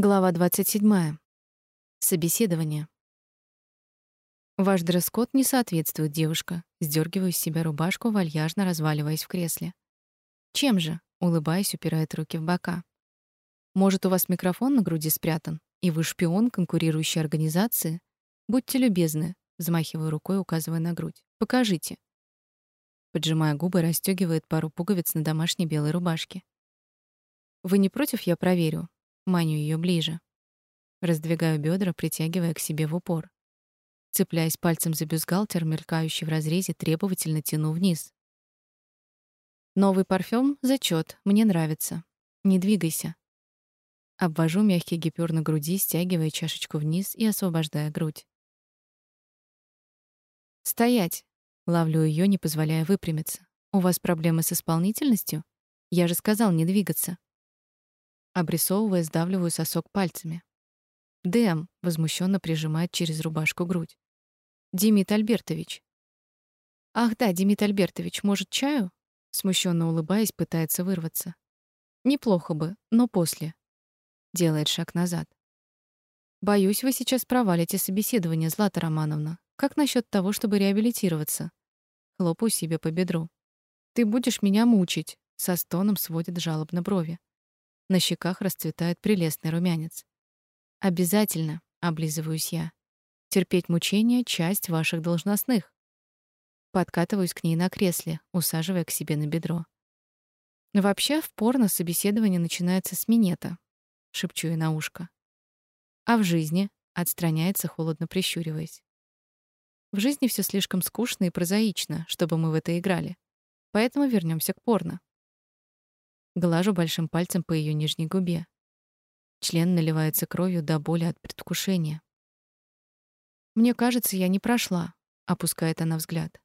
Глава 27. Собеседование. Ваш дресс-код не соответствует, девушка. Сдергиваю с себя рубашку, вальяжно разваливаясь в кресле. Чем же? Улыбаясь, упирает руки в бока. Может, у вас микрофон на груди спрятан, и вы шпион конкурирующей организации? Будьте любезны, взмахиваю рукой, указывая на грудь. Покажите. Поджимая губы, расстёгивает пару пуговиц на домашней белой рубашке. Вы не против, я проверю? Маню ее ближе. Раздвигаю бедра, притягивая к себе в упор. Цепляясь пальцем за бюстгальтер, мелькающий в разрезе, требовательно тяну вниз. Новый парфюм зачет, мне нравится. Не двигайся. Обвожу мягкий гипюр на груди, стягивая чашечку вниз и освобождая грудь. Стоять. Ловлю ее, не позволяя выпрямиться. У вас проблемы с исполнительностью? Я же сказал не двигаться. Обрисовывая, сдавливаю сосок пальцами. Дэм возмущенно прижимает через рубашку грудь. Демид Альбертович. Ах да, Демид Альбертович, может, чаю? Смущенно улыбаясь, пытается вырваться. Неплохо бы, но после. Делает шаг назад. Боюсь, вы сейчас провалите собеседование, Злата Романовна. Как насчет того, чтобы реабилитироваться? Хлопаю себе по бедру. Ты будешь меня мучить, со стоном сводит жалобно брови. На щеках расцветает прелестный румянец. Обязательно, облизываюсь я. Терпеть мучения часть ваших должностных. Подкатываюсь к ней на кресле, усаживая к себе на бедро. Вообще, в порно собеседование начинается с минета, шепчу ей на ушко. А в жизни отстраняется, холодно прищуриваясь. В жизни все слишком скучно и прозаично, чтобы мы в это играли. Поэтому вернемся к порно. Глажу большим пальцем по ее нижней губе. Член наливается кровью до боли от предвкушения. Мне кажется, я не прошла, опускает она взгляд.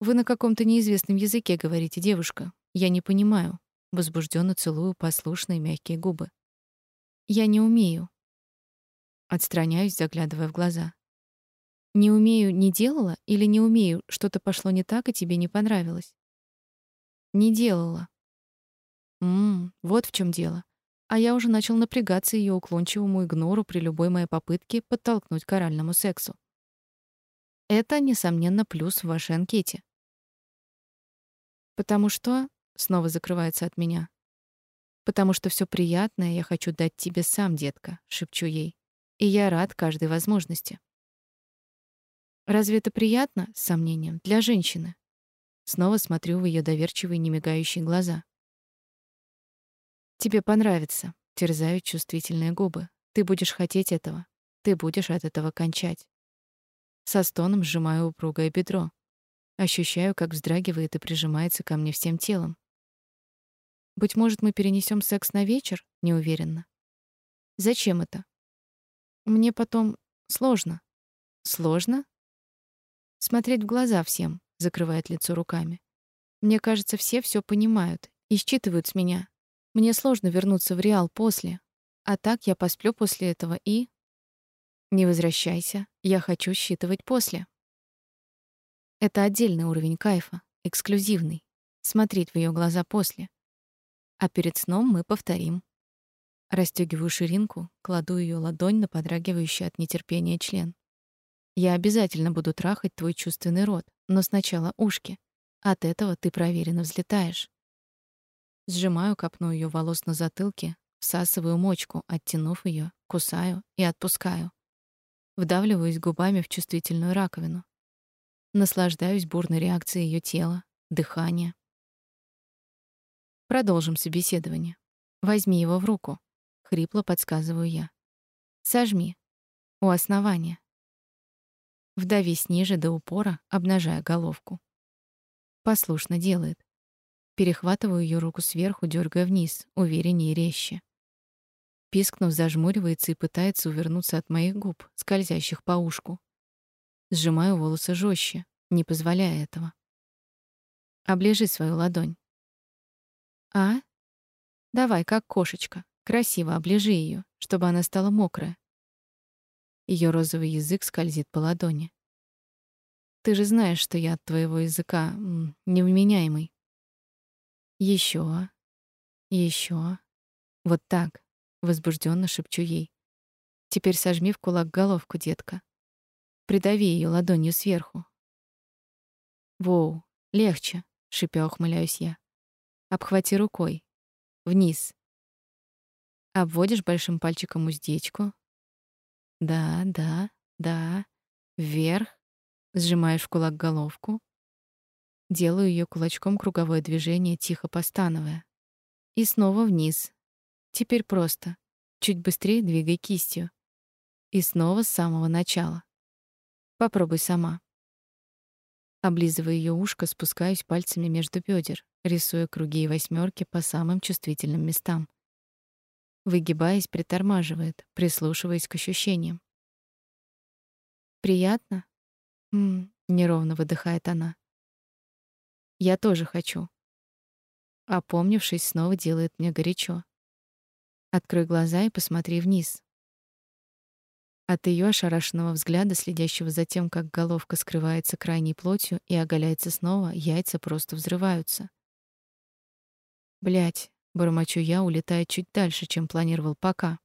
Вы на каком-то неизвестном языке говорите, девушка. Я не понимаю. Возбужденно целую послушные мягкие губы. Я не умею. Отстраняюсь, заглядывая в глаза. Не умею, не делала или не умею, что-то пошло не так и тебе не понравилось? Не делала. Мм, вот в чем дело. А я уже начал напрягаться ее уклончивому игнору при любой моей попытке подтолкнуть к оральному сексу. Это, несомненно, плюс в вашей анкете. Потому что снова закрывается от меня. Потому что все приятное я хочу дать тебе сам, детка, шепчу ей. И я рад каждой возможности. Разве это приятно, с сомнением, для женщины? Снова смотрю в ее доверчивые, немигающие глаза. Тебе понравится. Терзаю чувствительные губы. Ты будешь хотеть этого. Ты будешь от этого кончать. Со стоном сжимаю упругое бедро. Ощущаю, как вздрагивает и прижимается ко мне всем телом. Быть может, мы перенесем секс на вечер? Неуверенно. Зачем это? Мне потом сложно. Сложно? Смотреть в глаза всем, закрывает лицо руками. Мне кажется, все все понимают и считывают с меня, мне сложно вернуться в Реал после. А так я посплю после этого и... Не возвращайся, я хочу считывать после. Это отдельный уровень кайфа, эксклюзивный. Смотреть в ее глаза после. А перед сном мы повторим. Расстёгиваю ширинку, кладу ее ладонь на подрагивающий от нетерпения член. Я обязательно буду трахать твой чувственный рот, но сначала ушки. От этого ты проверенно взлетаешь. Сжимаю копну ее волос на затылке, всасываю мочку, оттянув ее, кусаю и отпускаю. Вдавливаюсь губами в чувствительную раковину. Наслаждаюсь бурной реакцией ее тела, дыхания. Продолжим собеседование. Возьми его в руку, хрипло подсказываю я. Сожми у основания. Вдавись ниже до упора, обнажая головку. Послушно делает. Перехватываю ее руку сверху, дергая вниз, увереннее и резче. Пискнув, зажмуривается и пытается увернуться от моих губ, скользящих по ушку. Сжимаю волосы жестче, не позволяя этого. Оближи свою ладонь. А? Давай, как кошечка, красиво оближи ее, чтобы она стала мокрая. Ее розовый язык скользит по ладони. Ты же знаешь, что я от твоего языка невменяемый. Еще, еще. Вот так. возбужденно шепчу ей. Теперь сожми в кулак головку, детка. Придави ее ладонью сверху. Воу, легче, шипя ухмыляюсь я. Обхвати рукой. Вниз. Обводишь большим пальчиком уздечку. Да, да, да. Вверх. Сжимаешь в кулак головку. Делаю ее кулачком круговое движение, тихо постановая. И снова вниз. Теперь просто. Чуть быстрее двигай кистью. И снова с самого начала. Попробуй сама. Облизывая ее ушко, спускаюсь пальцами между бедер, рисуя круги и восьмерки по самым чувствительным местам. Выгибаясь, притормаживает, прислушиваясь к ощущениям. Приятно? М, неровно выдыхает она. Я тоже хочу. Опомнившись, снова делает мне горячо. Открой глаза и посмотри вниз. От ее ошарашенного взгляда, следящего за тем, как головка скрывается крайней плотью и оголяется снова, яйца просто взрываются. Блять, бормочу я, улетая чуть дальше, чем планировал пока.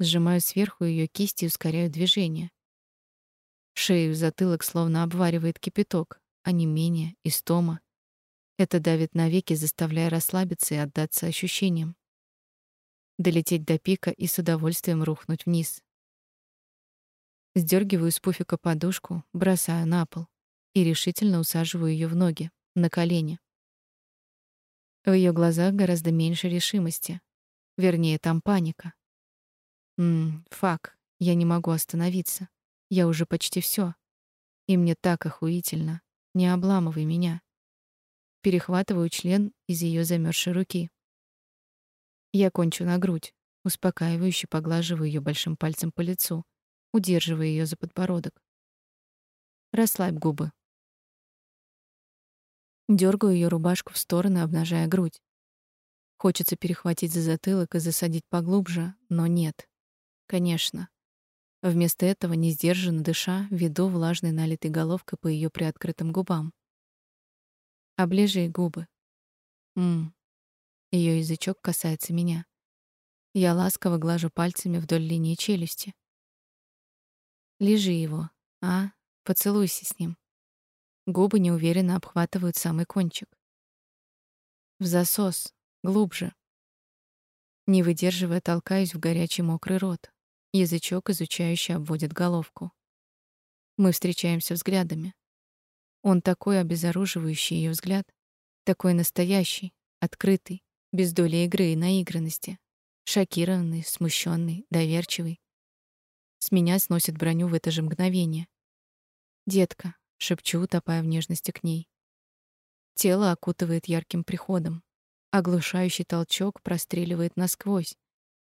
Сжимаю сверху ее кисть и ускоряю движение. Шею, затылок словно обваривает кипяток, а не менее истома. Это давит навеки, заставляя расслабиться и отдаться ощущениям. Долететь до пика и с удовольствием рухнуть вниз. Сдергиваю с пуфика подушку, бросаю на пол и решительно усаживаю ее в ноги, на колени. В ее глазах гораздо меньше решимости. Вернее, там паника. Мм, фак, я не могу остановиться. Я уже почти все. И мне так охуительно. Не обламывай меня. Перехватываю член из ее замерзшей руки. Я кончу на грудь, успокаивающе поглаживаю ее большим пальцем по лицу удерживая ее за подбородок. Расслабь губы. Дёргаю ее рубашку в стороны, обнажая грудь. Хочется перехватить за затылок и засадить поглубже, но нет. Конечно. Вместо этого, не сдержанно дыша, веду влажной налитой головкой по ее приоткрытым губам. Оближи губы. Мм. Ее язычок касается меня. Я ласково глажу пальцами вдоль линии челюсти. Лежи его, а? Поцелуйся с ним. Губы неуверенно обхватывают самый кончик. В засос, глубже. Не выдерживая, толкаюсь в горячий мокрый рот. Язычок изучающе обводит головку. Мы встречаемся взглядами. Он такой обезоруживающий ее взгляд, такой настоящий, открытый, без доли игры и наигранности, шокированный, смущенный, доверчивый. С меня сносит броню в это же мгновение. «Детка», — шепчу, утопая в нежности к ней. Тело окутывает ярким приходом. Оглушающий толчок простреливает насквозь,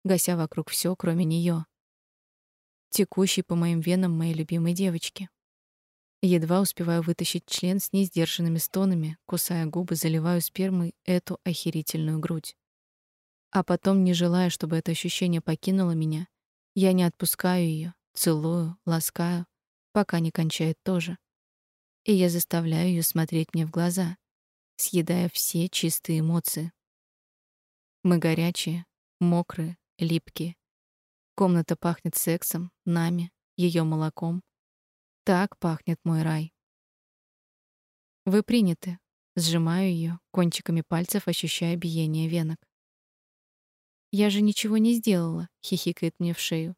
гася вокруг все, кроме нее. Текущий по моим венам моей любимой девочки. Едва успеваю вытащить член с несдержанными стонами, кусая губы, заливаю спермой эту охерительную грудь. А потом, не желая, чтобы это ощущение покинуло меня, я не отпускаю ее, целую, ласкаю, пока не кончает тоже. И я заставляю ее смотреть мне в глаза, съедая все чистые эмоции. Мы горячие, мокрые, липкие. Комната пахнет сексом, нами, ее молоком. Так пахнет мой рай. Вы приняты. Сжимаю ее кончиками пальцев, ощущая биение венок. Я же ничего не сделала, хихикает мне в шею.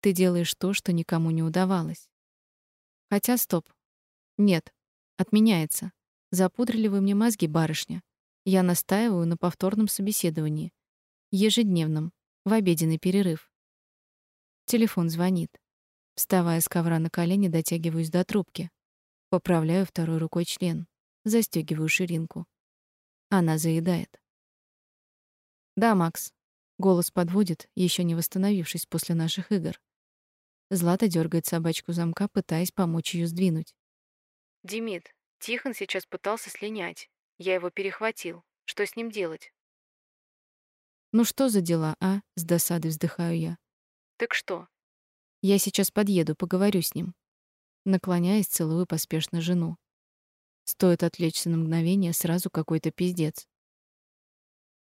Ты делаешь то, что никому не удавалось. Хотя стоп. Нет, отменяется. Запудрили вы мне мозги, барышня. Я настаиваю на повторном собеседовании, ежедневном, в обеденный перерыв. Телефон звонит. Вставая с ковра на колени, дотягиваюсь до трубки. Поправляю второй рукой член, застегиваю ширинку. Она заедает. Да, Макс. Голос подводит, еще не восстановившись после наших игр. Злата дергает собачку замка, пытаясь помочь ее сдвинуть. Димит, Тихон сейчас пытался слинять. Я его перехватил. Что с ним делать? Ну что за дела, а? С досадой вздыхаю я. Так что? Я сейчас подъеду, поговорю с ним. Наклоняясь, целую поспешно жену. Стоит отвлечься на мгновение, сразу какой-то пиздец.